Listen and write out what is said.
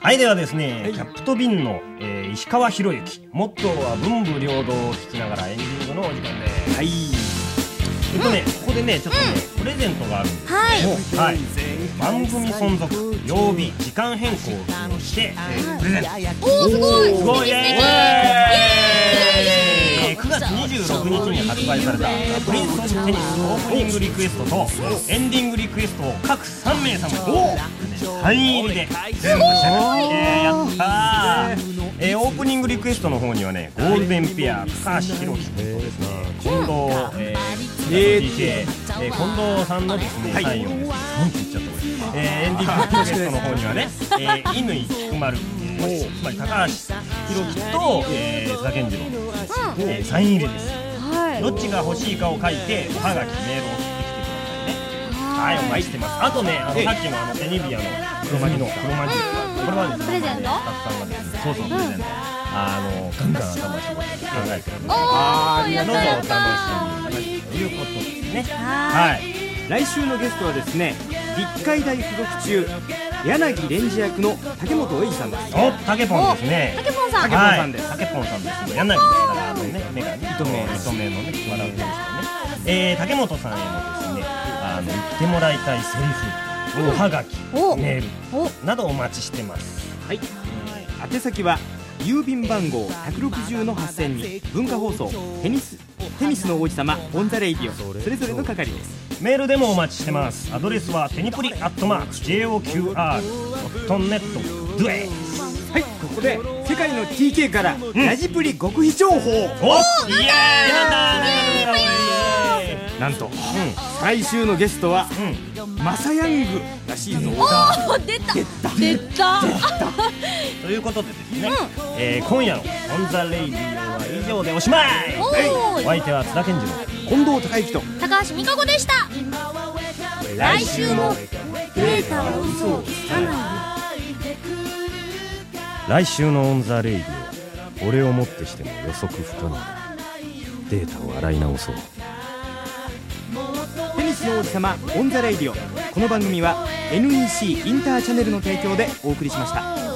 はいではですね、キャップとビンの、えー石川博之モットーは文武両道を聞きながらエンディングのお時間です。はい。えっとねここでねちょっとね、プレゼントがあるんですはい。はい。番組存続曜日時間変更をして、えープレゼント。おおすごい。すごいイエーイ素敵えー9月26日に発売された「プリンス・テニス」オープニングリクエストとエンディングリクエストを各3名様にサイン入りで全部してますえーやったーえーオープニングリクエストの方にはねゴールデンペア高橋宏樹君とですね近藤、えー、DJ、えー、近藤さんのですね、サインをですねなんて言っちゃったこれ、え、エンディングリクエストの方にはね、えー、乾菊丸、つまり高橋宏樹と、えー、津田健次郎。の、えーサイン入りです。はい。どっちが欲しいかを書いておはがきメールを送ってきてくださいね。はい。お待ちしてます。あとねあのさっきのあのテニビアの黒巻きの黒巻きこれはですねプレゼントスタッフさんがですねそうそうプレゼント。あのガンガン頭絞って考えてるのでおあーうぞお楽しみにということですねははい。来週のゲストはですね立海大附属中柳レンジ役の竹本英二さんです。おたけぽんですね。たけぽんさん。たけぽんさんです。はい。たけぽんさんです。柳からのね目がね糸目糸目のね笑う天使のねえー竹本さんへのですねあの言ってもらいたいセリフおはがきおメーおルなどお待ちしてます。はい。宛先は郵便番号160の8000に文化放送テニステニスの王子様 on the Radio それぞれの係です。メールでもお待ちしてます。アドレスはテニプリアットマーク JOQR.net ですはいここで世界の TK からラジプリ極秘情報。おイエーイなんだなんと来週のゲストはうんマサヤングらしいぞ。お出た。出た。ということでですね、えー今夜の「on the Radio」は以上でおしまい。おー。お相手は津田健次郎近藤孝行と。高橋美佳子でした。来週も。データは嘘をつかない来週の「オン・ザ・レイディオ」は俺をもってしても予測不可能だ。データを洗い直そう王子様 on the Radio。この番組は NEC インターチャネルの提供でお送りしました。